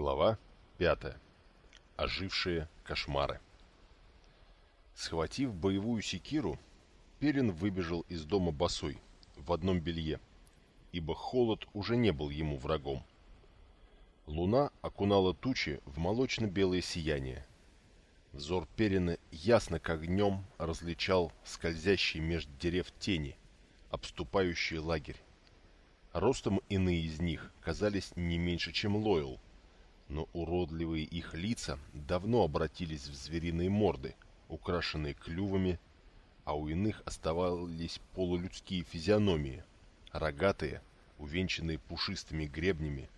Глава 5. Ожившие кошмары. Схватив боевую секиру, Перин выбежал из дома босой, в одном белье, ибо холод уже не был ему врагом. Луна окунала тучи в молочно-белое сияние. Взор Перина ясно как днем различал скользящие меж дерев тени, обступающие лагерь. Ростом иные из них казались не меньше, чем Лойл, но уродливые их лица давно обратились в звериные морды, украшенные клювами, а у иных оставались полулюдские физиономии, рогатые, увенчанные пушистыми гребнями,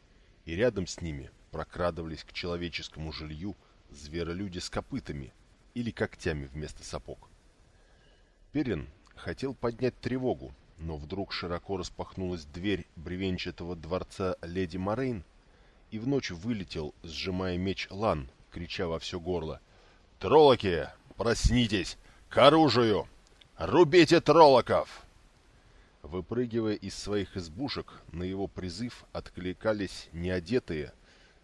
и рядом с ними прокрадывались к человеческому жилью зверолюди с копытами или когтями вместо сапог. Перин хотел поднять тревогу, но вдруг широко распахнулась дверь бревенчатого дворца леди Морейн, и в ночь вылетел, сжимая меч Лан, крича во все горло. «Троллоки, проснитесь! К оружию! Рубите троллоков!» Выпрыгивая из своих избушек, на его призыв откликались неодетые,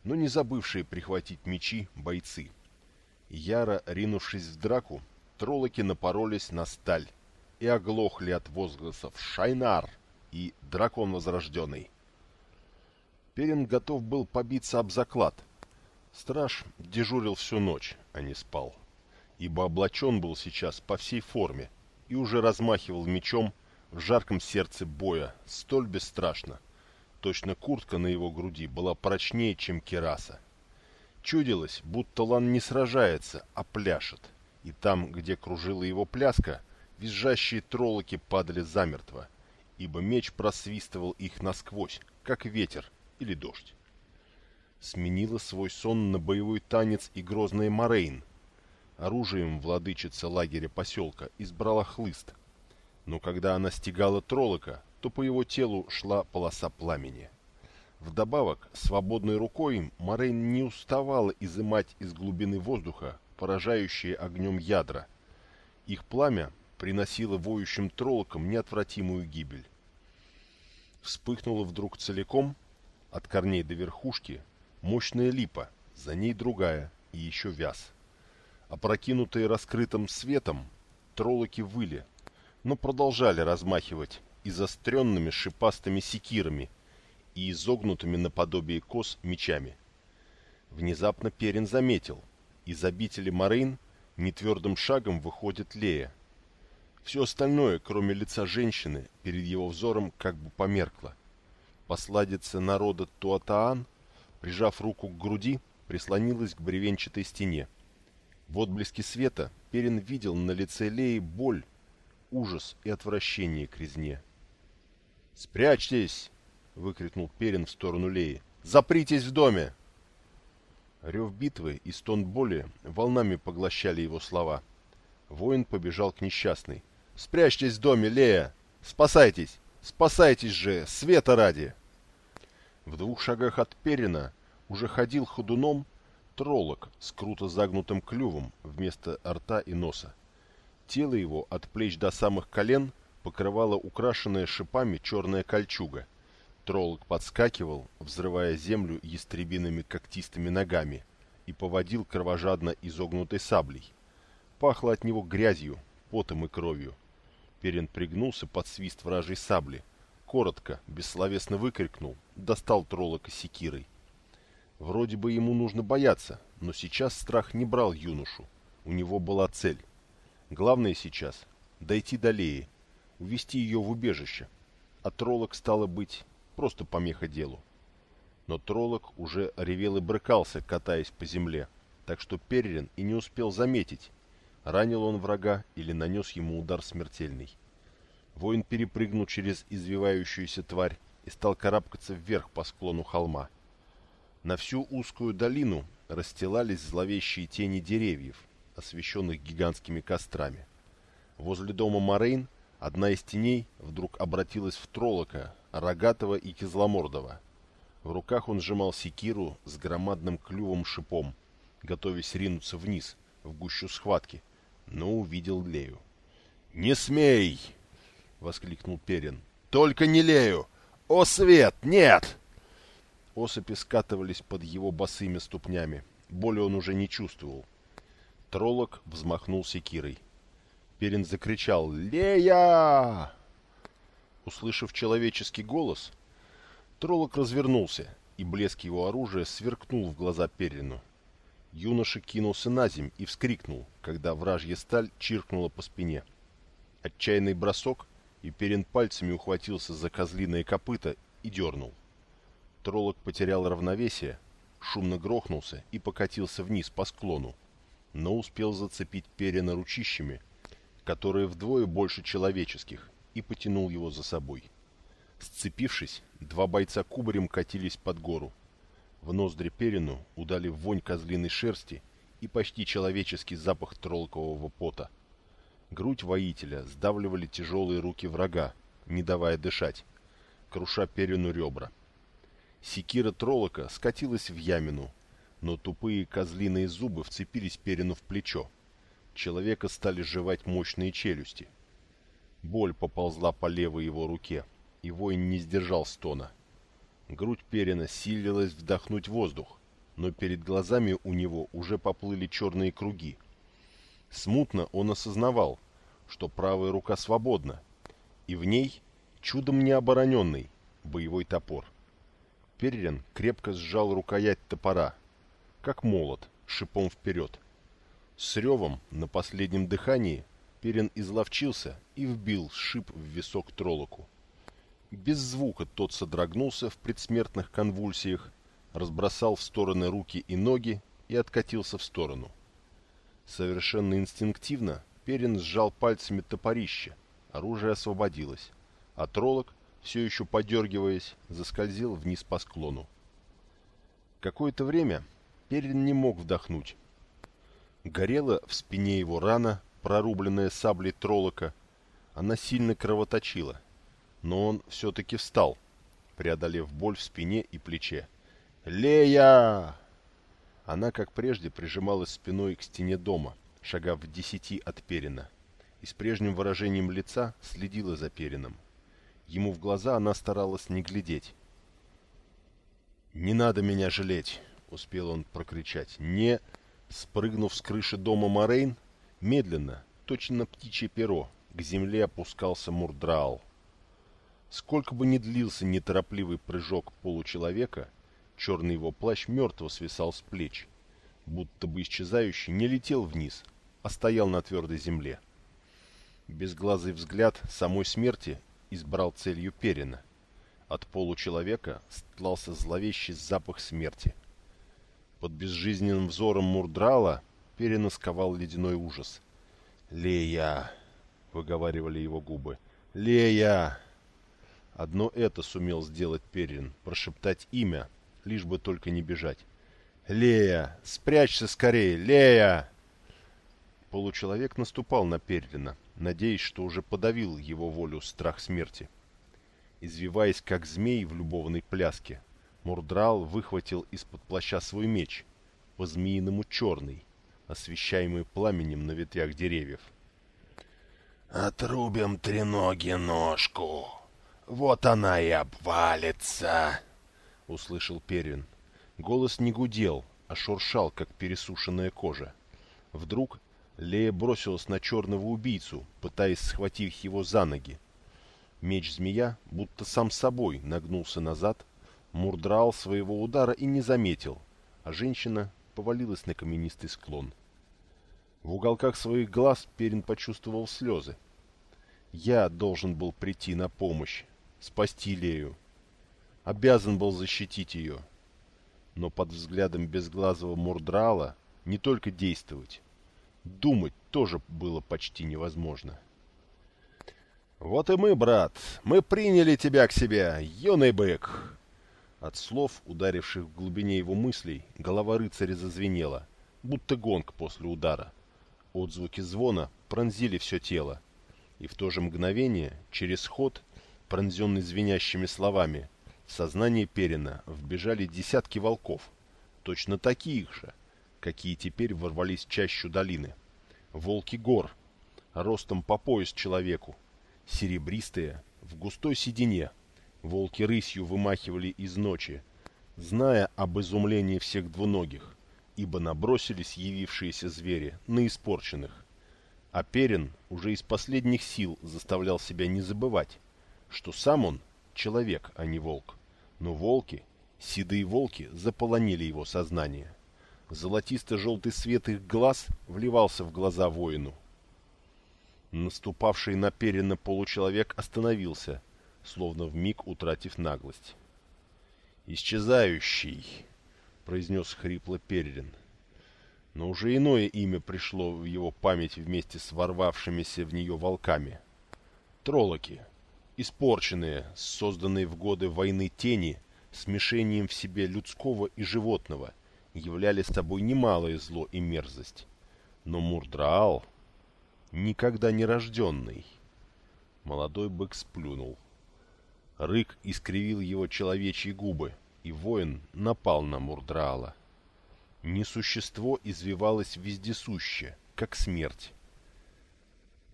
но не забывшие прихватить мечи бойцы. Яро ринувшись в драку, троллоки напоролись на сталь и оглохли от возгласов «Шайнар!» и «Дракон возрожденный!». Перин готов был побиться об заклад. Страж дежурил всю ночь, а не спал, ибо облачен был сейчас по всей форме и уже размахивал мечом в жарком сердце боя, столь бесстрашно. Точно куртка на его груди была прочнее, чем кераса. Чудилось, будто Лан не сражается, а пляшет, и там, где кружила его пляска, визжащие троллоки падали замертво, ибо меч просвистывал их насквозь, как ветер, или дождь. Сменила свой сон на боевой танец и грозная Морейн. Оружием владычица лагеря поселка избрала хлыст. Но когда она стегала троллока, то по его телу шла полоса пламени. Вдобавок, свободной рукой Морейн не уставала изымать из глубины воздуха поражающие огнем ядра. Их пламя приносило воющим троллокам неотвратимую гибель. Вспыхнуло вдруг целиком — от корней до верхушки мощная липа, за ней другая и еще вяз. Опрокинутые раскрытым светом, троллоки выли, но продолжали размахивать и заостренными шипастыми секирами и изогнутыми наподобие кос мечами. Внезапно Перин заметил, из обители Морейн нетвердым шагом выходит Лея. Все остальное, кроме лица женщины, перед его взором как бы померкло. Посладица народа Туатаан, прижав руку к груди, прислонилась к бревенчатой стене. В отблеске света Перин видел на лице Леи боль, ужас и отвращение к резне. «Спрячьтесь!» — выкрикнул Перин в сторону Леи. «Запритесь в доме!» Рев битвы и стон боли волнами поглощали его слова. Воин побежал к несчастной. «Спрячьтесь в доме, Лея! Спасайтесь! Спасайтесь же, света ради!» В двух шагах от Перина уже ходил ходуном троллок с круто загнутым клювом вместо рта и носа. Тело его от плеч до самых колен покрывала украшенная шипами черная кольчуга. Троллок подскакивал, взрывая землю ястребиными когтистыми ногами, и поводил кровожадно изогнутой саблей. Пахло от него грязью, потом и кровью. Перин пригнулся под свист вражей сабли, коротко, бессловесно выкрикнул, достал троллока секирой. Вроде бы ему нужно бояться, но сейчас страх не брал юношу. У него была цель. Главное сейчас — дойти до Леи, увести ее в убежище. А троллок, стало быть, просто помеха делу. Но троллок уже ревел и брыкался, катаясь по земле, так что Перерин и не успел заметить, ранил он врага или нанес ему удар смертельный. Воин перепрыгнул через извивающуюся тварь и стал карабкаться вверх по склону холма. На всю узкую долину расстилались зловещие тени деревьев, освещенных гигантскими кострами. Возле дома Морейн одна из теней вдруг обратилась в троллока, рогатого и кизломордого. В руках он сжимал секиру с громадным клювом-шипом, готовясь ринуться вниз, в гущу схватки, но увидел Лею. «Не смей!» — воскликнул Перин. «Только не Лею! О, свет, нет!» Осыпи скатывались под его босыми ступнями. Боли он уже не чувствовал. Троллок взмахнул секирой. Перин закричал «Лея!». Услышав человеческий голос, Троллок развернулся, и блеск его оружия сверкнул в глаза Перину. Юноша кинулся на земь и вскрикнул, когда вражья сталь чиркнула по спине. Отчаянный бросок, и Перин пальцами ухватился за козлиное копыто и дернул. Троллок потерял равновесие, шумно грохнулся и покатился вниз по склону, но успел зацепить Перина ручищами, которые вдвое больше человеческих, и потянул его за собой. Сцепившись, два бойца кубарем катились под гору. В ноздри Перину удали вонь козлиной шерсти и почти человеческий запах троллкового пота. Грудь воителя сдавливали тяжелые руки врага, не давая дышать, круша Перину ребра. Секира троллока скатилась в ямину, но тупые козлиные зубы вцепились Перину в плечо. Человека стали жевать мощные челюсти. Боль поползла по левой его руке, и воин не сдержал стона. Грудь Перина силилась вдохнуть воздух, но перед глазами у него уже поплыли черные круги. Смутно он осознавал, что правая рука свободна, и в ней чудом не обороненный боевой топор. Перин крепко сжал рукоять топора, как молот, шипом вперед. С ревом на последнем дыхании Перин изловчился и вбил шип в висок троллоку. Без звука тот содрогнулся в предсмертных конвульсиях, разбросал в стороны руки и ноги и откатился в сторону. Совершенно инстинктивно Перин сжал пальцами топорище, оружие освободилось, а троллок, все еще подергиваясь, заскользил вниз по склону. Какое-то время Перин не мог вдохнуть. Горела в спине его рана, прорубленная саблей троллока. Она сильно кровоточила — но он все-таки встал, преодолев боль в спине и плече. «Лея!» Она, как прежде, прижималась спиной к стене дома, шагав в десяти от Перина, и с прежним выражением лица следила за Перином. Ему в глаза она старалась не глядеть. «Не надо меня жалеть!» — успел он прокричать. «Не...» Спрыгнув с крыши дома Морейн, медленно, точно птичье перо, к земле опускался Мурдраал. Сколько бы ни длился неторопливый прыжок получеловека, черный его плащ мертво свисал с плеч, будто бы исчезающий не летел вниз, а стоял на твердой земле. Безглазый взгляд самой смерти избрал целью Перина. От получеловека стлался зловещий запах смерти. Под безжизненным взором Мурдрала Перина сковал ледяной ужас. «Лея!» — выговаривали его губы. «Лея!» Одно это сумел сделать Перин, прошептать имя, лишь бы только не бежать. «Лея! Спрячься скорее! Лея!» Получеловек наступал на Перина, надеясь, что уже подавил его волю страх смерти. Извиваясь, как змей в любовной пляске, Мурдрал выхватил из-под плаща свой меч, по-змеиному черный, освещаемый пламенем на ветвях деревьев. «Отрубим треноги ножку!» «Вот она и обвалится!» — услышал Перин. Голос не гудел, а шуршал, как пересушенная кожа. Вдруг Лея бросилась на черного убийцу, пытаясь схватить его за ноги. Меч-змея, будто сам собой, нагнулся назад, мурдрал своего удара и не заметил, а женщина повалилась на каменистый склон. В уголках своих глаз Перин почувствовал слезы. «Я должен был прийти на помощь», спасти Лею. Обязан был защитить ее. Но под взглядом безглазого Мурдрала не только действовать, думать тоже было почти невозможно. «Вот и мы, брат, мы приняли тебя к себе, юный бык!» От слов, ударивших в глубине его мыслей, голова рыцаря зазвенела, будто гонг после удара. Отзвуки звона пронзили все тело, и в то же мгновение, через ход, пронзенный звенящими словами, в сознание Перина вбежали десятки волков, точно таких же, какие теперь ворвались в чащу долины. Волки гор, ростом по пояс человеку, серебристые, в густой седине. Волки рысью вымахивали из ночи, зная об изумлении всех двуногих, ибо набросились явившиеся звери на испорченных. А Перин уже из последних сил заставлял себя не забывать, что сам он человек, а не волк. Но волки, седые волки, заполонили его сознание. Золотисто-желтый свет их глаз вливался в глаза воину. Наступавший на Перина получеловек остановился, словно в миг утратив наглость. «Исчезающий!» — произнес хрипло Перерин. Но уже иное имя пришло в его память вместе с ворвавшимися в нее волками. Троллоки, испорченные, созданные в годы войны тени, смешением в себе людского и животного, являли собой немалое зло и мерзость. Но Мурдраал, никогда не рожденный, молодой бык сплюнул. Рык искривил его человечьи губы, и воин напал на Мурдраала. Несущество извивалось вездесуще, как смерть.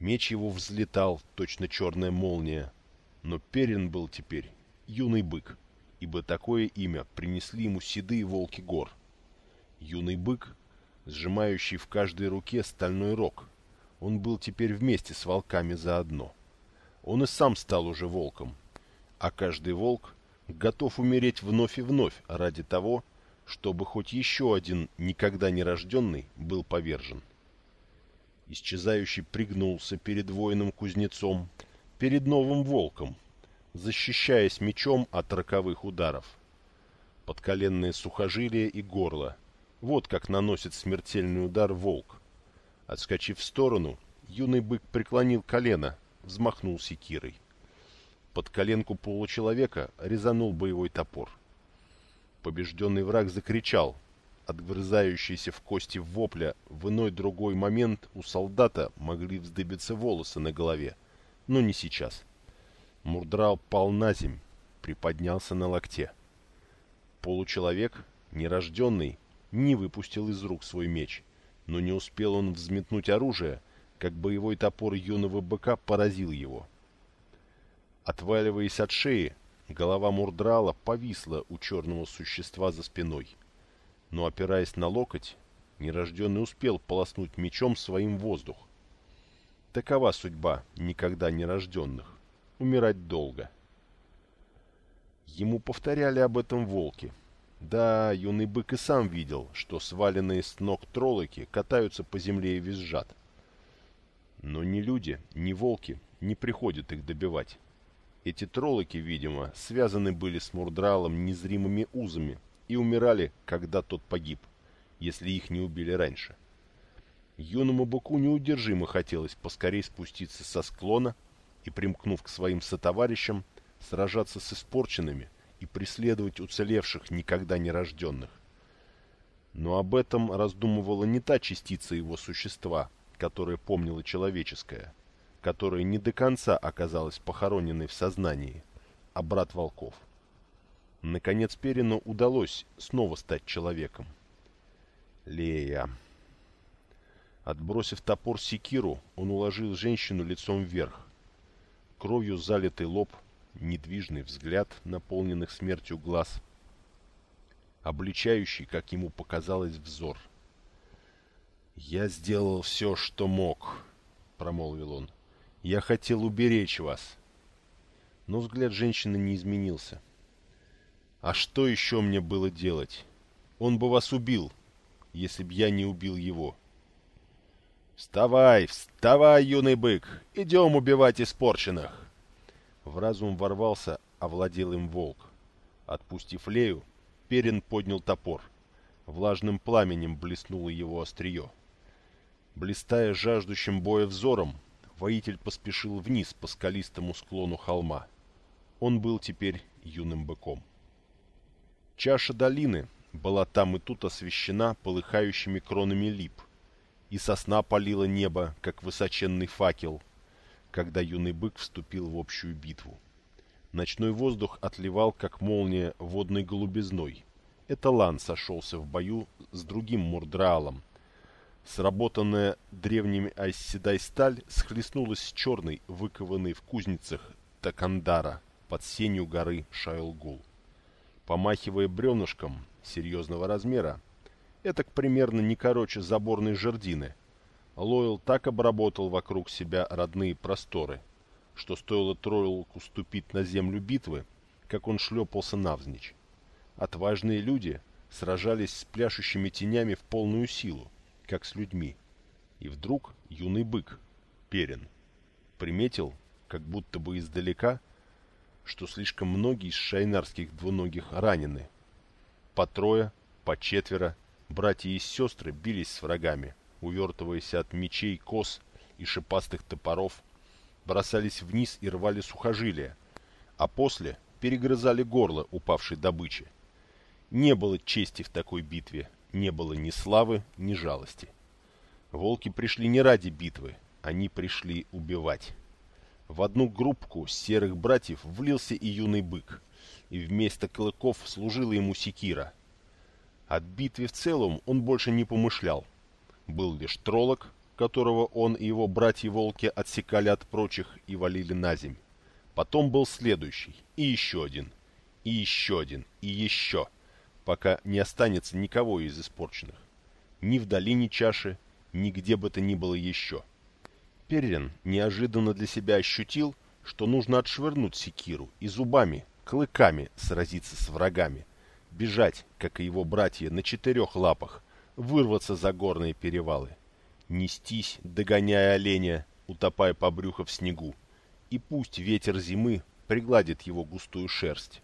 Меч его взлетал, точно черная молния, но Перин был теперь юный бык, ибо такое имя принесли ему седые волки гор. Юный бык, сжимающий в каждой руке стальной рог, он был теперь вместе с волками заодно. Он и сам стал уже волком, а каждый волк готов умереть вновь и вновь ради того, чтобы хоть еще один никогда не рожденный был повержен. Исчезающий пригнулся перед воином-кузнецом, перед новым волком, защищаясь мечом от роковых ударов. Подколенные сухожилия и горло. Вот как наносит смертельный удар волк. Отскочив в сторону, юный бык преклонил колено, взмахнул секирой. Под коленку получеловека резанул боевой топор. Побежденный враг закричал. Отгрызающиеся в кости вопля в иной другой момент у солдата могли вздыбиться волосы на голове, но не сейчас. Мурдрал пал на земь, приподнялся на локте. Получеловек, нерожденный, не выпустил из рук свой меч, но не успел он взметнуть оружие, как боевой топор юного быка поразил его — Отваливаясь от шеи, голова Мурдрала повисла у черного существа за спиной. Но, опираясь на локоть, нерожденный успел полоснуть мечом своим воздух. Такова судьба никогда нерожденных — умирать долго. Ему повторяли об этом волки. Да, юный бык и сам видел, что сваленные с ног троллоки катаются по земле и визжат. Но ни люди, ни волки не приходят их добивать. Эти троллоки, видимо, связаны были с Мурдралом незримыми узами и умирали, когда тот погиб, если их не убили раньше. Юному быку неудержимо хотелось поскорей спуститься со склона и, примкнув к своим сотоварищам, сражаться с испорченными и преследовать уцелевших никогда не рожденных. Но об этом раздумывала не та частица его существа, которая помнила человеческое – которая не до конца оказалась похороненной в сознании, а брат волков. Наконец Перину удалось снова стать человеком. Лея. Отбросив топор секиру, он уложил женщину лицом вверх. Кровью залитый лоб, недвижный взгляд, наполненных смертью глаз, обличающий, как ему показалось, взор. «Я сделал все, что мог», — промолвил он. Я хотел уберечь вас. Но взгляд женщины не изменился. А что еще мне было делать? Он бы вас убил, если б я не убил его. «Вставай, вставай, юный бык! Идем убивать испорченных!» В разум ворвался, овладел им волк. Отпустив Лею, Перин поднял топор. Влажным пламенем блеснуло его острие. Блистая жаждущим боя взором, воитель поспешил вниз по скалистому склону холма. Он был теперь юным быком. Чаша долины была там и тут освещена полыхающими кронами лип, и сосна палила небо, как высоченный факел, когда юный бык вступил в общую битву. Ночной воздух отливал, как молния, водной голубизной. Это Лан сошелся в бою с другим Мурдраалом, Сработанная древними айсседай сталь схлестнулась с черной, выкованной в кузницах Такандара под сенью горы Шайлгул. помахивая бревнышком серьезного размера, это примерно не короче заборной жердины, Лойл так обработал вокруг себя родные просторы, что стоило Тройлоку ступить на землю битвы, как он шлепался навзничь. Отважные люди сражались с пляшущими тенями в полную силу, как с людьми. И вдруг юный бык, Перин, приметил, как будто бы издалека, что слишком многие из шайнарских двуногих ранены. По трое, по четверо, братья и сестры бились с врагами, увертываясь от мечей, кос и шипастых топоров, бросались вниз и рвали сухожилия, а после перегрызали горло упавшей добычи. Не было чести в такой битве, не было ни славы, ни жалости. Волки пришли не ради битвы, они пришли убивать. В одну группку серых братьев влился и юный бык, и вместо клыков служила ему секира. От битве в целом он больше не помышлял. Был лишь троллок, которого он и его братья-волки отсекали от прочих и валили на земь. Потом был следующий, и еще один, и еще один, и еще, пока не останется никого из испорченных. Ни в долине чаши, ни где бы то ни было еще. — Перрин неожиданно для себя ощутил, что нужно отшвырнуть секиру и зубами, клыками сразиться с врагами, бежать, как и его братья, на четырех лапах, вырваться за горные перевалы, нестись, догоняя оленя, утопая по брюхо в снегу, и пусть ветер зимы пригладит его густую шерсть.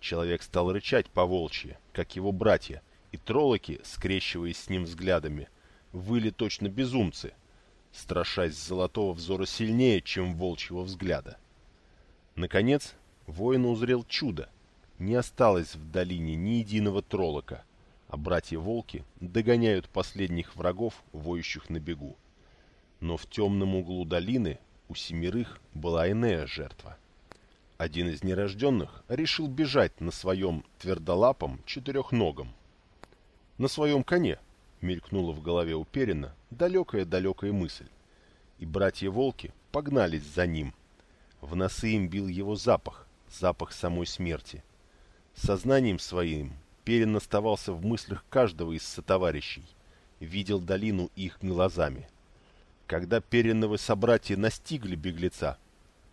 Человек стал рычать по волчьи, как его братья, и троллоки, скрещиваясь с ним взглядами, выли точно безумцы, страшась золотого взора сильнее, чем волчьего взгляда. Наконец, воин узрел чудо. Не осталось в долине ни единого троллока, а братья-волки догоняют последних врагов, воющих на бегу. Но в темном углу долины у семерых была иная жертва. Один из нерожденных решил бежать на своем твердолапом четырехногом. На своем коне — мелькнула в голове у далекая-далекая мысль. И братья-волки погнались за ним. В носы им бил его запах, запах самой смерти. Сознанием своим Перин оставался в мыслях каждого из сотоварищей, видел долину их глазами. Когда Периновы собратья настигли беглеца,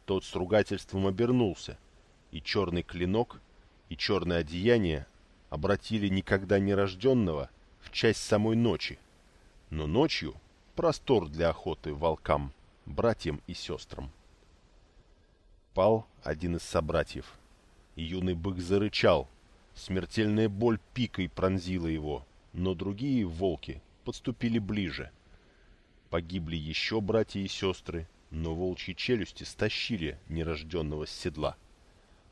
тот с ругательством обернулся, и черный клинок, и черное одеяние обратили никогда не рожденного в часть самой ночи. Но ночью простор для охоты волкам, братьям и сестрам. Пал один из собратьев. Юный бык зарычал. Смертельная боль пикой пронзила его, но другие волки подступили ближе. Погибли еще братья и сестры, но волчьи челюсти стащили нерожденного с седла.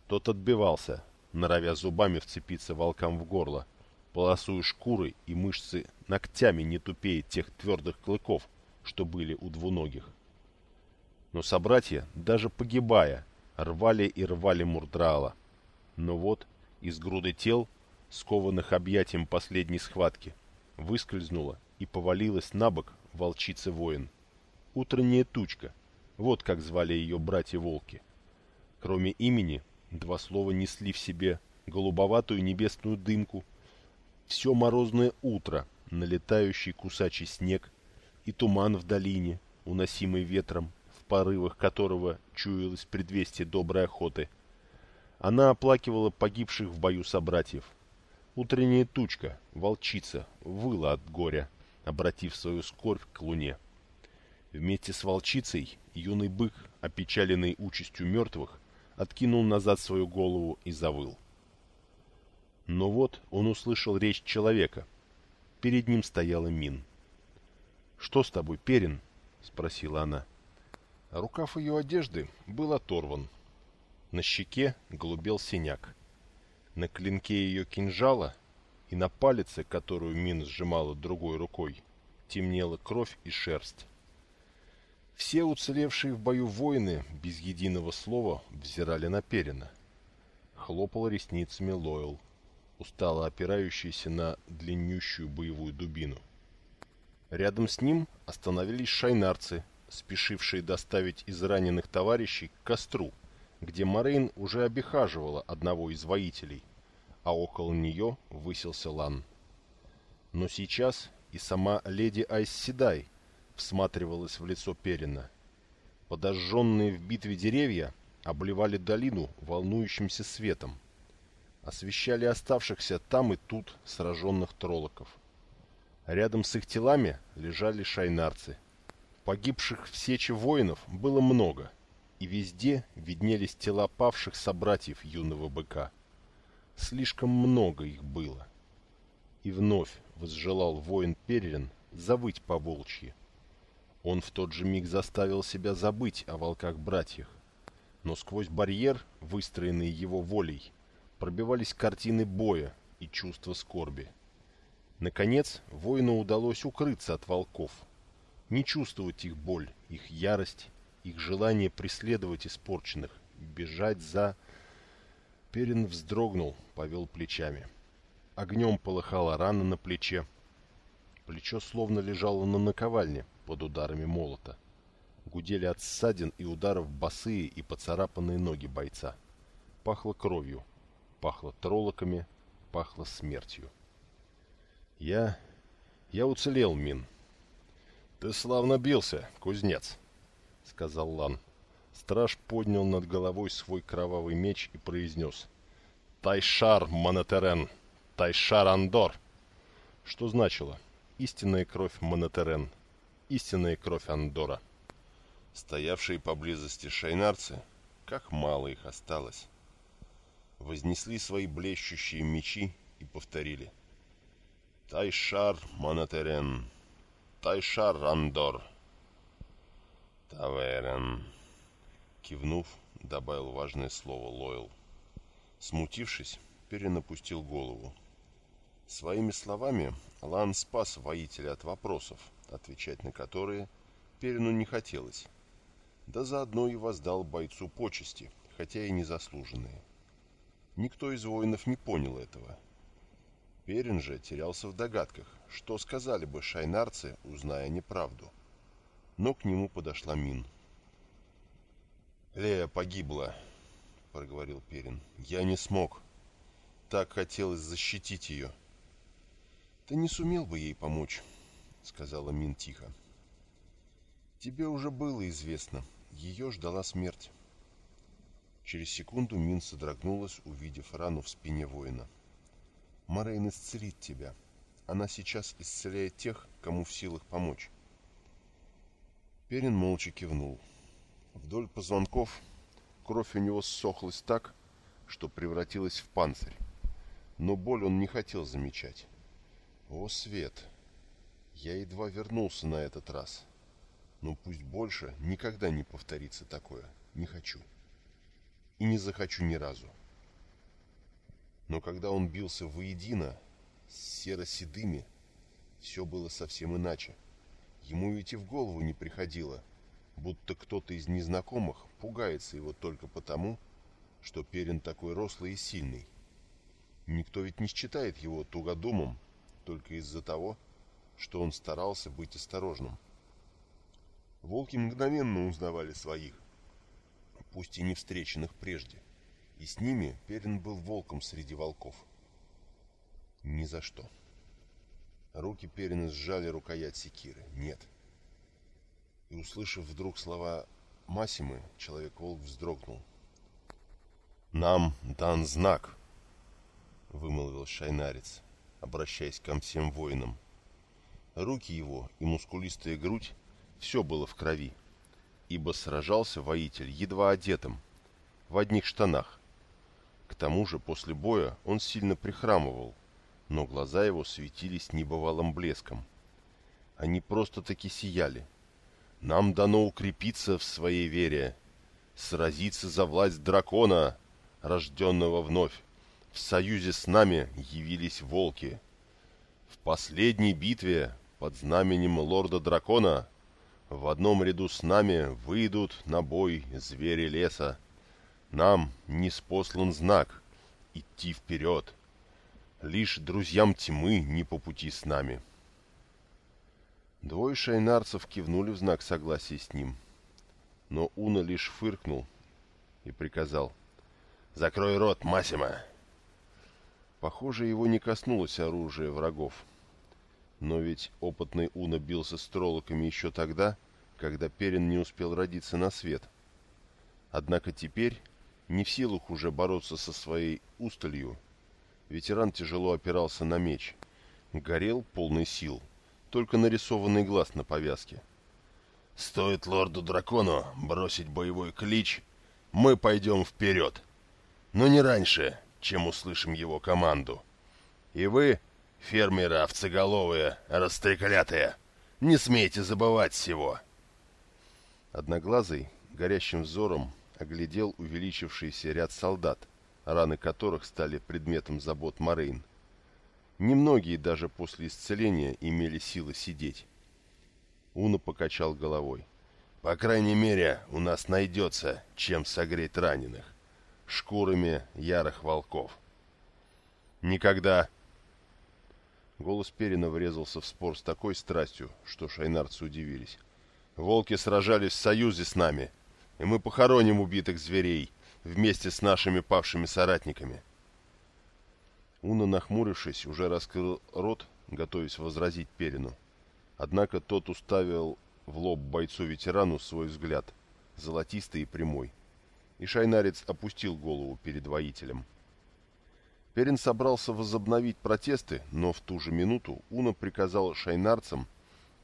Тот отбивался, норовя зубами вцепиться волкам в горло, полосуя шкуры и мышцы ногтями не тупее тех твердых клыков, что были у двуногих. Но собратья, даже погибая, рвали и рвали Мурдрала. Но вот из груды тел, скованных объятием последней схватки, выскользнула и повалилась на бок волчица-воин. Утренняя тучка, вот как звали ее братья-волки. Кроме имени, два слова несли в себе голубоватую небесную дымку все морозное утро, налетающий кусачий снег и туман в долине, уносимый ветром, в порывах которого чуялось предвестие доброй охоты. Она оплакивала погибших в бою собратьев. Утренняя тучка, волчица, выла от горя, обратив свою скорбь к луне. Вместе с волчицей юный бык, опечаленный участью мертвых, откинул назад свою голову и завыл. Но вот он услышал речь человека. Перед ним стояла Мин. «Что с тобой, Перин?» — спросила она. Рукав ее одежды был оторван. На щеке голубел синяк. На клинке ее кинжала и на палице, которую Мин сжимала другой рукой, темнела кровь и шерсть. Все уцелевшие в бою воины без единого слова взирали на Перина. Хлопал ресницами Лойл устало опирающийся на длиннющую боевую дубину. Рядом с ним остановились шайнарцы, спешившие доставить израненных товарищей к костру, где Морейн уже обихаживала одного из воителей, а около нее высился лан. Но сейчас и сама леди Айсседай всматривалась в лицо Перина. Подожженные в битве деревья обливали долину волнующимся светом, освещали оставшихся там и тут сраженных троллоков. Рядом с их телами лежали шайнарцы. Погибших в сече воинов было много, и везде виднелись тела павших собратьев юного быка. Слишком много их было. И вновь возжелал воин Перерин завыть по волчьи. Он в тот же миг заставил себя забыть о волках-братьях. Но сквозь барьер, выстроенный его волей, пробивались картины боя и чувства скорби. Наконец, воину удалось укрыться от волков, не чувствовать их боль, их ярость, их желание преследовать испорченных, бежать за... Перин вздрогнул, повел плечами. Огнем полыхала рана на плече. Плечо словно лежало на наковальне под ударами молота. Гудели от ссадин и ударов босые и поцарапанные ноги бойца. Пахло кровью, пахло троллоками, пахло смертью. Я... я уцелел, Мин. Ты славно бился, кузнец, сказал Лан. Страж поднял над головой свой кровавый меч и произнес. Тайшар Монотерен, Тайшар Андор. Что значило? Истинная кровь Монотерен, истинная кровь Андора. Стоявшие поблизости шайнарцы, как мало их осталось, вознесли свои блещущие мечи и повторили. Тайшар Монотерен, Тайшар Андор. Таверен. Кивнув, добавил важное слово Лойл. Смутившись, перенапустил голову. Своими словами Лан спас воителя от вопросов, отвечать на которые Перину не хотелось. Да заодно и воздал бойцу почести, хотя и незаслуженные. Никто из воинов не понял этого. Перин же терялся в догадках, что сказали бы шайнарцы, узная неправду. Но к нему подошла Мин. «Лея погибла», — проговорил Перин. «Я не смог. Так хотелось защитить ее». «Ты не сумел бы ей помочь», — сказала Мин тихо. «Тебе уже было известно. Ее ждала смерть». Через секунду Мин содрогнулась, увидев рану в спине воина. «Морейн исцелит тебя. Она сейчас исцеляет тех, кому в силах помочь». Перин молча кивнул. Вдоль позвонков кровь у него ссохлась так, что превратилась в панцирь. Но боль он не хотел замечать. О, Свет! Я едва вернулся на этот раз. Но пусть больше никогда не повторится такое. Не хочу. И не захочу ни разу. Но когда он бился воедино с серо-седыми, все было совсем иначе. Ему ведь и в голову не приходило, будто кто-то из незнакомых пугается его только потому, что Перин такой рослый и сильный. Никто ведь не считает его тугодумом только из-за того, что он старался быть осторожным. Волки мгновенно узнавали своих, пусть и не встреченных прежде, и с ними Перин был волком среди волков. Ни за что. Руки Перина сжали рукоять секиры. Нет. И, услышав вдруг слова Масимы, Человек-волк вздрогнул. «Нам дан знак», — вымолвил шайнарец, обращаясь ко всем воинам. Руки его и мускулистая грудь — все было в крови, ибо сражался воитель едва одетым, в одних штанах. К тому же после боя он сильно прихрамывал, но глаза его светились небывалым блеском. Они просто-таки сияли. Нам дано укрепиться в своей вере, сразиться за власть дракона, рожденного вновь. В союзе с нами явились волки. В последней битве под знаменем лорда-дракона в одном ряду с нами выйдут на бой звери леса. Нам не спослан знак идти вперед. Лишь друзьям тьмы не по пути с нами. Двое шайнарцев кивнули в знак согласия с ним. Но Уна лишь фыркнул и приказал. «Закрой рот, Масима!» Похоже, его не коснулось оружия врагов. Но ведь опытный Уна бился с троллоками еще тогда, когда Перин не успел родиться на свет. Однако теперь, не в силах уже бороться со своей усталью, ветеран тяжело опирался на меч. Горел полный сил, только нарисованный глаз на повязке. «Стоит лорду-дракону бросить боевой клич, мы пойдем вперед. Но не раньше, чем услышим его команду. И вы, фермеры овцеголовые, растреклятые, не смейте забывать всего!» Одноглазый, горящим взором, оглядел увеличившийся ряд солдат, раны которых стали предметом забот Морейн. Немногие даже после исцеления имели силы сидеть. Уна покачал головой. «По крайней мере, у нас найдется, чем согреть раненых. Шкурами ярых волков». «Никогда!» Голос Перина врезался в спор с такой страстью, что шайнарцы удивились. Волки сражались в союзе с нами, и мы похороним убитых зверей вместе с нашими павшими соратниками. Уна, нахмурившись, уже раскрыл рот, готовясь возразить Перину. Однако тот уставил в лоб бойцу-ветерану свой взгляд, золотистый и прямой. И шайнарец опустил голову перед воителем. Перин собрался возобновить протесты, но в ту же минуту Уна приказал шайнарцам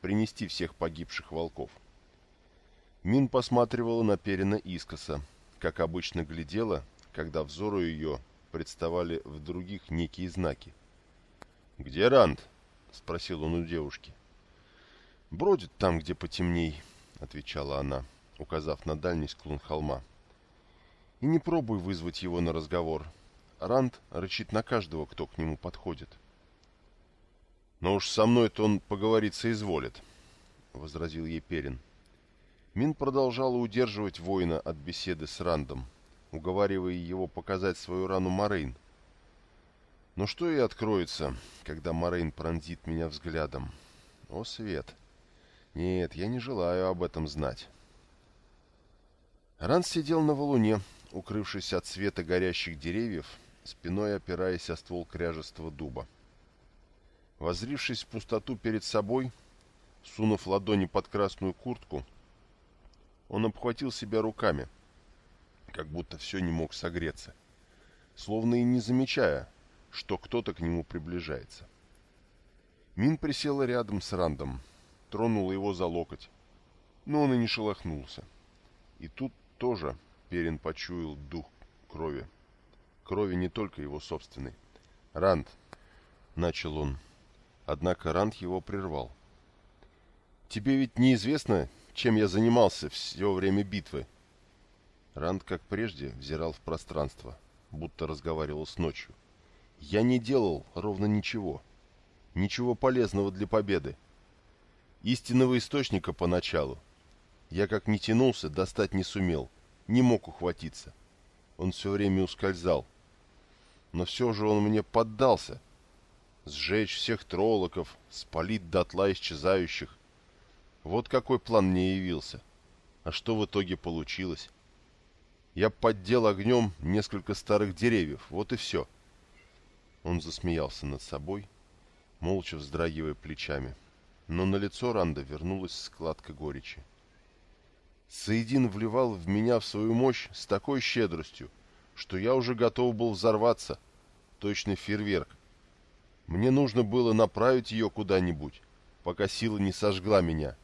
принести всех погибших волков. Мин посматривала на Перина искоса, как обычно глядела, когда взору ее представали в других некие знаки. «Где Ранд?» — спросил он у девушки. «Бродит там, где потемней», — отвечала она, указав на дальний склон холма. «И не пробуй вызвать его на разговор. Ранд рычит на каждого, кто к нему подходит». «Но уж со мной-то он поговориться изволит», — возразил ей Перин. Мин продолжала удерживать воина от беседы с Рандом, уговаривая его показать свою рану Морейн. Но что и откроется, когда Морейн пронзит меня взглядом? О, свет! Нет, я не желаю об этом знать. Ранд сидел на валуне, укрывшись от света горящих деревьев, спиной опираясь о ствол кряжестого дуба. Возрившись в пустоту перед собой, сунув ладони под красную куртку, он обхватил себя руками, как будто все не мог согреться, словно и не замечая, что кто-то к нему приближается. Мин присела рядом с Рандом, тронула его за локоть, но он и не шелохнулся. И тут тоже Перин почуял дух крови. Крови не только его собственной. «Ранд!» — начал он. Однако Ранд его прервал. «Тебе ведь неизвестно, чем я занимался все время битвы?» Ранд, как прежде, взирал в пространство, будто разговаривал с ночью. «Я не делал ровно ничего. Ничего полезного для победы. Истинного источника поначалу. Я как не тянулся, достать не сумел, не мог ухватиться. Он все время ускользал. Но все же он мне поддался. Сжечь всех троллоков, спалить дотла исчезающих. Вот какой план мне явился. А что в итоге получилось? Я поддел огнем несколько старых деревьев, вот и все. Он засмеялся над собой, молча вздрагивая плечами. Но на лицо Ранда вернулась складка горечи. Саидин вливал в меня в свою мощь с такой щедростью, что я уже готов был взорваться, точно фейерверк. Мне нужно было направить ее куда-нибудь, пока сила не сожгла меня.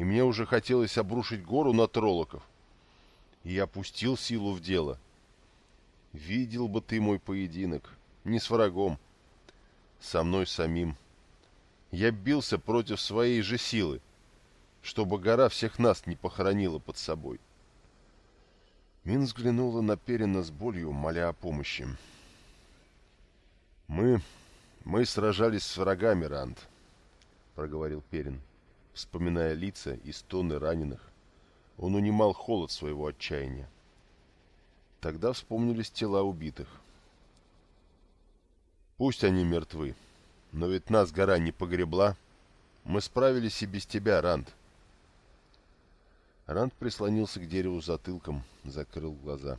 И мне уже хотелось обрушить гору на троллоков, и я пустил силу в дело. Видел бы ты мой поединок, не с врагом, со мной самим. Я бился против своей же силы, чтобы гора всех нас не похоронила под собой. Мин взглянула на Перина с болью, моля о помощи. «Мы... мы сражались с врагами, Ранд», — проговорил Перин, вспоминая лица и стоны раненых, он унимал холод своего отчаяния. Тогда вспомнились тела убитых. Пусть они мертвы, но ведь нас гора не погребла. Мы справились и без тебя, Ранд. Ранд прислонился к дереву затылком, закрыл глаза.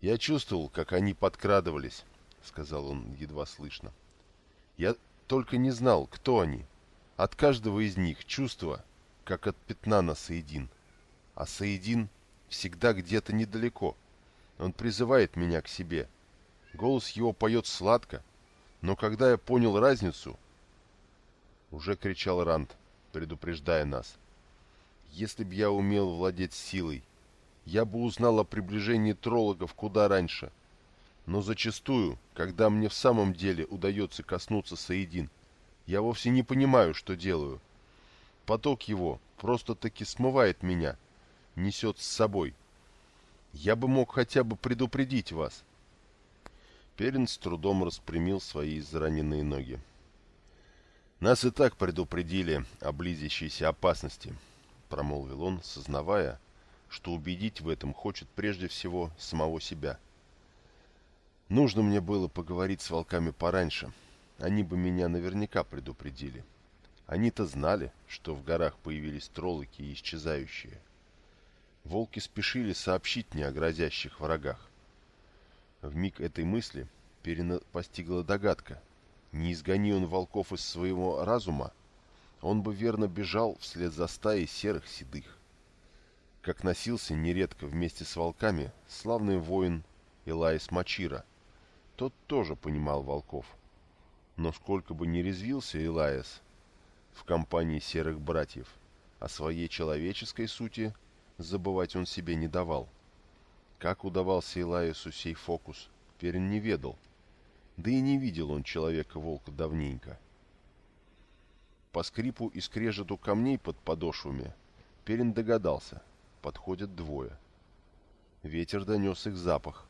Я чувствовал, как они подкрадывались, сказал он едва слышно. «Я только не знал, кто они. От каждого из них чувство, как от пятна на Саидин. А Саидин всегда где-то недалеко. Он призывает меня к себе. Голос его поет сладко, но когда я понял разницу, уже кричал Ранд, предупреждая нас. Если б я умел владеть силой, я бы узнал о приближении трологов куда раньше. Но зачастую, когда мне в самом деле удается коснуться Саидин, я вовсе не понимаю, что делаю. Поток его просто-таки смывает меня, несет с собой. Я бы мог хотя бы предупредить вас. Перин с трудом распрямил свои израненные ноги. «Нас и так предупредили о близящейся опасности», — промолвил он, сознавая, что убедить в этом хочет прежде всего самого себя. «Нужно мне было поговорить с волками пораньше. Они бы меня наверняка предупредили. Они-то знали, что в горах появились троллоки и исчезающие. Волки спешили сообщить мне о грозящих врагах. В миг этой мысли Перина постигла догадка. Не изгони он волков из своего разума, он бы верно бежал вслед за стаей серых седых. Как носился нередко вместе с волками славный воин Элаис Мачира. Тот тоже понимал волков. Но сколько бы ни резвился Элаис в компании серых братьев, о своей человеческой сути забывать он себе не давал. Как удавался Элаису сей фокус, Перин не ведал. Да и не видел он человека-волка давненько. По скрипу и скрежету камней под подошвами Перин догадался. Подходят двое. Ветер донес их запах.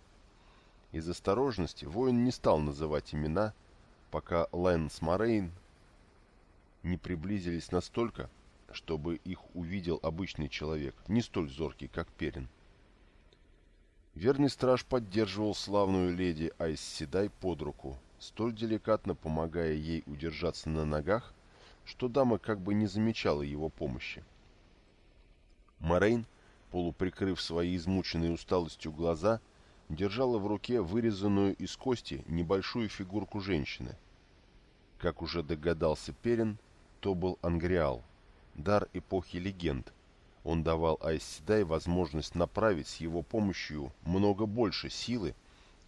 Из осторожности воин не стал называть имена, пока Лэн с Морейн не приблизились настолько, чтобы их увидел обычный человек, не столь зоркий, как Перин. Верный страж поддерживал славную леди Айс Седай под руку, столь деликатно помогая ей удержаться на ногах, что дама как бы не замечала его помощи. Морейн, полуприкрыв свои измученные усталостью глаза, держала в руке вырезанную из кости небольшую фигурку женщины. Как уже догадался Перин, то был Ангриал, дар эпохи легенд, он давал Айсседай возможность направить с его помощью много больше силы,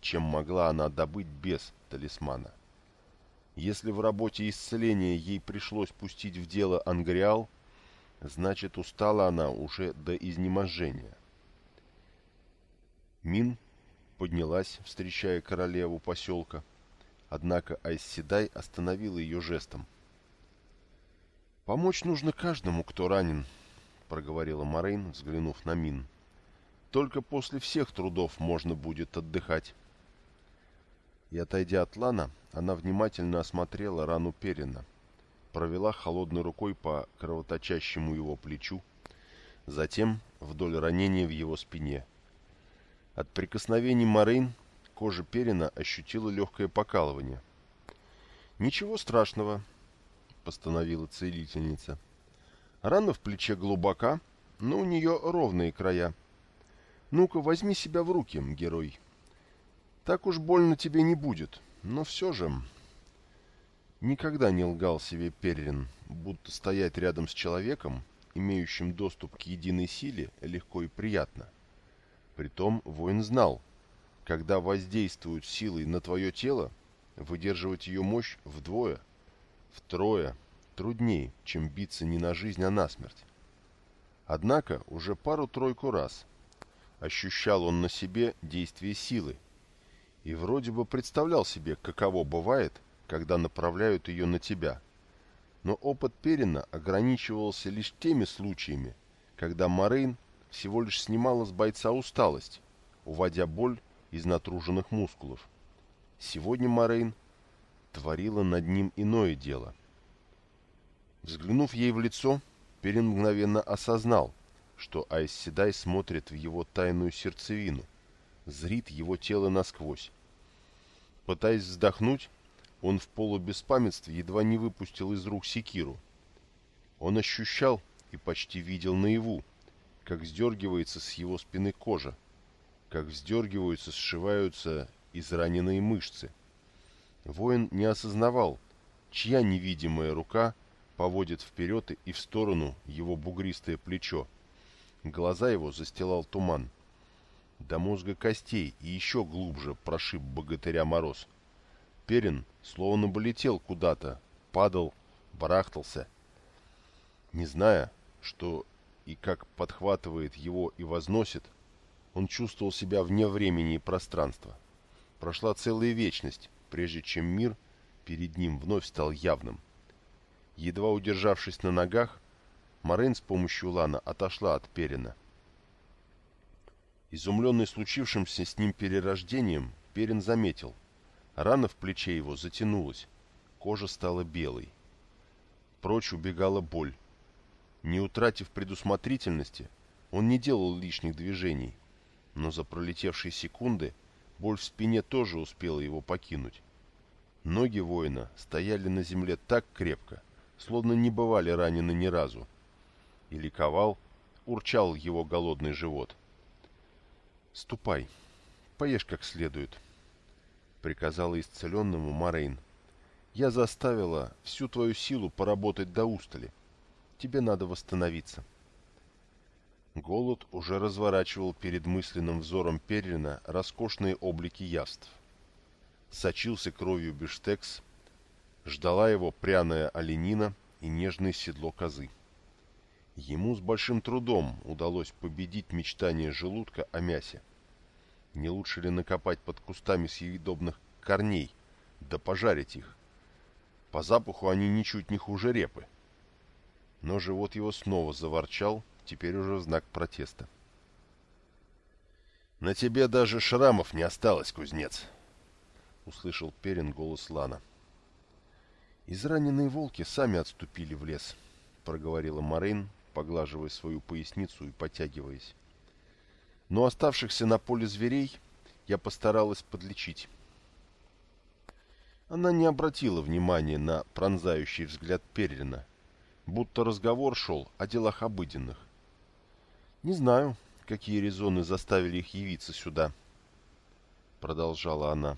чем могла она добыть без талисмана. Если в работе исцеления ей пришлось пустить в дело Ангриал, значит устала она уже до изнеможения. Мин поднялась, встречая королеву поселка, однако Айсседай остановила ее жестом. «Помочь нужно каждому, кто ранен», — проговорила Морейн, взглянув на Мин. «Только после всех трудов можно будет отдыхать». И, отойдя от Лана, она внимательно осмотрела рану Перина, провела холодной рукой по кровоточащему его плечу, затем вдоль ранения в его спине. От прикосновений Морейн кожа Перина ощутила легкое покалывание. «Ничего страшного», — постановила целительница. Рана в плече глубока, но у нее ровные края. Ну-ка, возьми себя в руки, герой. Так уж больно тебе не будет, но все же... Никогда не лгал себе Перрин, будто стоять рядом с человеком, имеющим доступ к единой силе, легко и приятно. Притом воин знал, когда воздействуют силой на твое тело, выдерживать ее мощь вдвое, втрое, труднее, чем биться не на жизнь, а на смерть. Однако уже пару-тройку раз ощущал он на себе действие силы и вроде бы представлял себе, каково бывает, когда направляют ее на тебя. Но опыт Перина ограничивался лишь теми случаями, когда Морейн всего лишь снимала с бойца усталость, уводя боль из натруженных мускулов. Сегодня Морейн творила над ним иное дело. Взглянув ей в лицо, Перин мгновенно осознал, что Айс Седай смотрит в его тайную сердцевину, зрит его тело насквозь. Пытаясь вздохнуть, он в полубеспамятстве едва не выпустил из рук секиру. Он ощущал и почти видел наяву, как сдергивается с его спины кожа, как вздергиваются, сшиваются израненные мышцы, Воин не осознавал, чья невидимая рука поводит вперед и в сторону его бугристое плечо. Глаза его застилал туман. До мозга костей и еще глубже прошиб богатыря мороз. Перин словно бы летел куда-то, падал, барахтался. Не зная, что и как подхватывает его и возносит, он чувствовал себя вне времени и пространства. Прошла целая вечность, прежде чем мир перед ним вновь стал явным. Едва удержавшись на ногах, Морейн с помощью Лана отошла от Перина. Изумленный случившимся с ним перерождением, Перин заметил. Рана в плече его затянулась, кожа стала белой. Прочь убегала боль. Не утратив предусмотрительности, он не делал лишних движений, но за пролетевшие секунды боль в спине тоже успела его покинуть. Ноги воина стояли на земле так крепко, словно не бывали ранены ни разу. И ликовал, урчал его голодный живот. «Ступай, поешь как следует», — приказала исцеленному Морейн. «Я заставила всю твою силу поработать до устали. Тебе надо восстановиться». Голод уже разворачивал перед мысленным взором Перрина роскошные облики явств. Сочился кровью бифштекс, ждала его пряная оленина и нежное седло козы. Ему с большим трудом удалось победить мечтание желудка о мясе. Не лучше ли накопать под кустами съедобных корней, да пожарить их? По запаху они ничуть не хуже репы. Но живот его снова заворчал, теперь уже в знак протеста. «На тебе даже шрамов не осталось, кузнец!» — услышал Перин голос Лана. «Израненные волки сами отступили в лес», — проговорила Марин, поглаживая свою поясницу и потягиваясь. «Но оставшихся на поле зверей я постаралась подлечить». Она не обратила внимания на пронзающий взгляд Перрина, будто разговор шел о делах обыденных. «Не знаю, какие резоны заставили их явиться сюда», — продолжала она.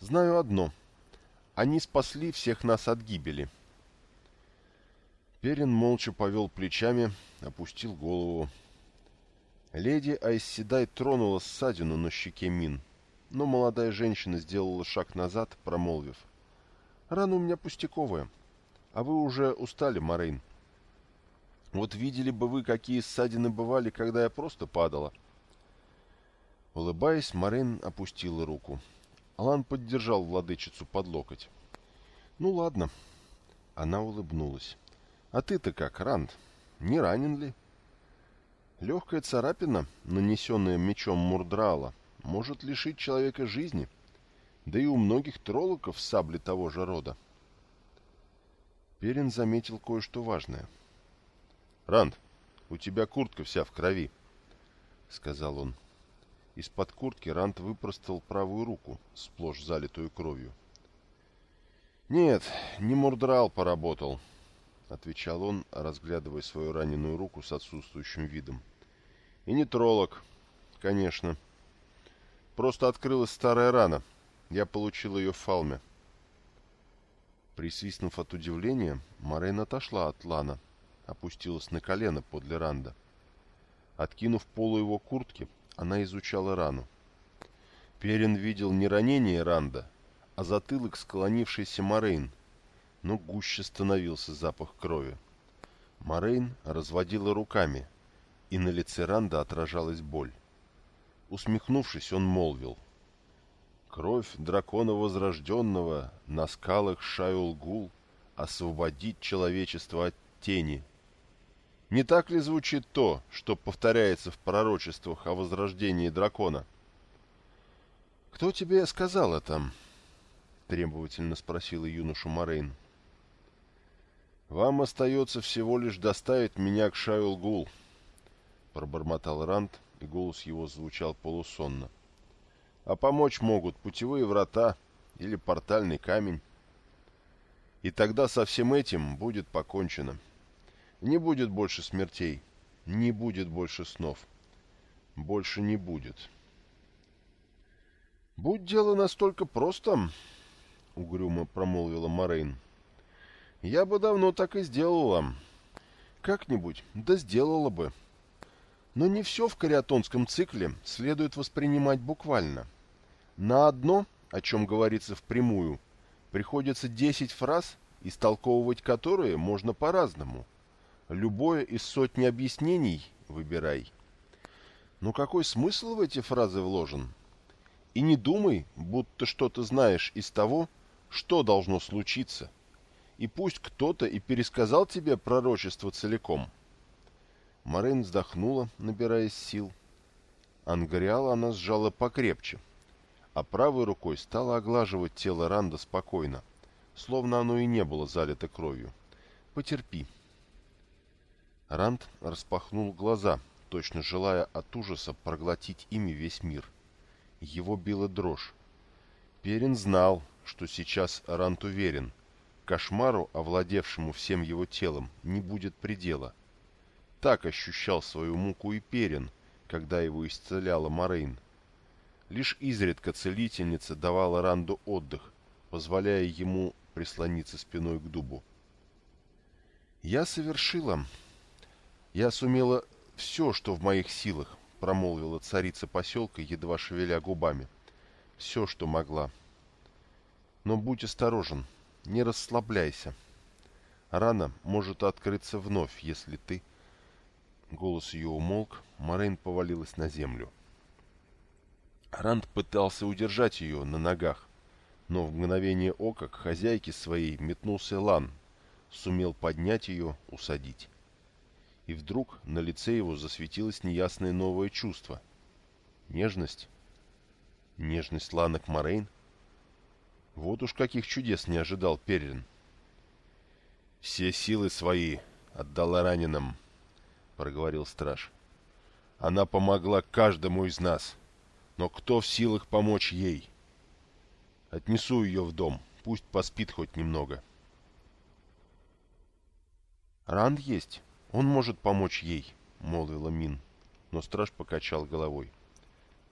«Знаю одно. Они спасли всех нас от гибели». Перин молча повел плечами, опустил голову. Леди Айсседай тронула ссадину на щеке Мин, но молодая женщина сделала шаг назад, промолвив. «Рана у меня пустяковая, а вы уже устали, Морейн». Вот видели бы вы, какие ссадины бывали, когда я просто падала. Улыбаясь, Марин опустила руку. Алан поддержал владычицу под локоть. «Ну ладно». Она улыбнулась. «А ты-то как, Ранд? Не ранен ли?» Легкая царапина, нанесенная мечом Мурдрала, может лишить человека жизни, да и у многих троллоков сабли того же рода. Перин заметил кое-что важное — «Ранд, у тебя куртка вся в крови», — сказал он. Из-под куртки Ранд выпростал правую руку, сплошь залитую кровью. «Нет, не Мурдрал поработал», — отвечал он, разглядывая свою раненую руку с отсутствующим видом. «И не троллок, конечно. Просто открылась старая рана. Я получил ее в фалме». Присвистнув от удивления, Морейн отошла от Лана, опустилась на колено подле Ранда. Откинув полу его куртки, она изучала рану. Перин видел не ранение Ранда, а затылок склонившийся Морейн, но гуще становился запах крови. Морейн разводила руками, и на лице Ранда отражалась боль. Усмехнувшись, он молвил. «Кровь дракона Возрожденного на скалах Шайулгул освободит человечество от тени, не так ли звучит то, что повторяется в пророчествах о возрождении дракона? «Кто тебе сказал это?» — требовательно спросила юношу Морейн. «Вам остается всего лишь доставить меня к Шайлгул», — пробормотал Ранд, и голос его звучал полусонно. «А помочь могут путевые врата или портальный камень. И тогда со всем этим будет покончено». Не будет больше смертей. Не будет больше снов. Больше не будет. Будь дело настолько просто, — угрюмо промолвила Морейн. «Я бы давно так и сделала. Как-нибудь, да сделала бы. Но не все в кариатонском цикле следует воспринимать буквально. На одно, о чем говорится впрямую, приходится десять фраз, истолковывать которые можно по-разному. Любое из сотни объяснений выбирай. Но какой смысл в эти фразы вложен? И не думай, будто что-то знаешь из того, что должно случиться. И пусть кто-то и пересказал тебе пророчество целиком. Морейн вздохнула, набираясь сил. Ангриала она сжала покрепче, а правой рукой стала оглаживать тело Ранда спокойно, словно оно и не было залито кровью. «Потерпи». Ранд распахнул глаза, точно желая от ужаса проглотить ими весь мир. Его била дрожь. Перин знал, что сейчас Ранд уверен, кошмару, овладевшему всем его телом, не будет предела. Так ощущал свою муку и Перин, когда его исцеляла Морейн. Лишь изредка целительница давала Ранду отдых, позволяя ему прислониться спиной к дубу. «Я совершила. Я сумела все, что в моих силах», — промолвила царица поселка, едва шевеля губами. «Все, что могла. Но будь осторожен, не расслабляйся. Рана может открыться вновь, если ты...» Голос ее умолк, Морейн повалилась на землю. Ранд пытался удержать ее на ногах, но в мгновение ока к хозяйке своей метнулся Лан, сумел поднять ее, усадить. И вдруг на лице его засветилось неясное новое чувство. Нежность? Нежность Лана к Морейн? Вот уж каких чудес не ожидал Перрин. «Все силы свои отдала раненым», — проговорил страж. «Она помогла каждому из нас» но кто в силах помочь ей? Отнесу ее в дом, пусть поспит хоть немного. Ранд есть, он может помочь ей, молвила Мин, но страж покачал головой.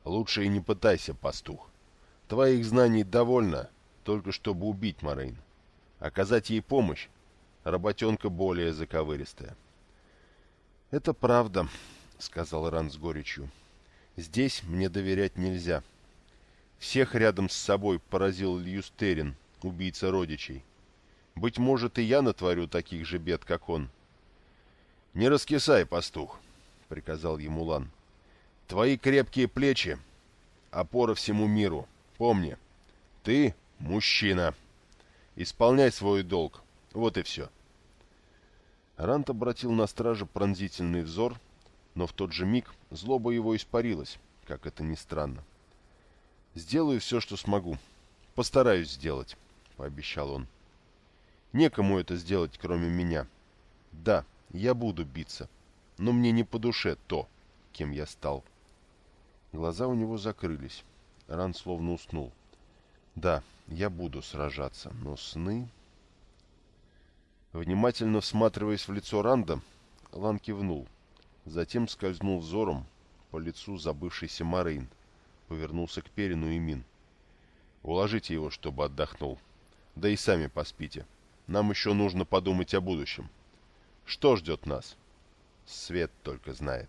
Лучше и не пытайся, пастух. Твоих знаний довольно, только чтобы убить Морейн. Оказать ей помощь — работенка более заковыристая. — Это правда, — сказал Ранд с горечью. Здесь мне доверять нельзя. Всех рядом с собой поразил Льюстерин, убийца родичей. Быть может, и я натворю таких же бед, как он. — Не раскисай, пастух, — приказал ему Лан. — Твои крепкие плечи — опора всему миру. Помни, ты — мужчина. Исполняй свой долг. Вот и все. Рант обратил на стража пронзительный взор — но в тот же миг злоба его испарилась, как это ни странно. «Сделаю все, что смогу. Постараюсь сделать», — пообещал он. «Некому это сделать, кроме меня. Да, я буду биться, но мне не по душе то, кем я стал». Глаза у него закрылись. Ран словно уснул. «Да, я буду сражаться, но сны...» Внимательно всматриваясь в лицо Ранда, Лан кивнул — Затем скользнул взором по лицу забывшейся Марин, повернулся к Перину и Мин. «Уложите его, чтобы отдохнул. Да и сами поспите. Нам еще нужно подумать о будущем. Что ждет нас? Свет только знает».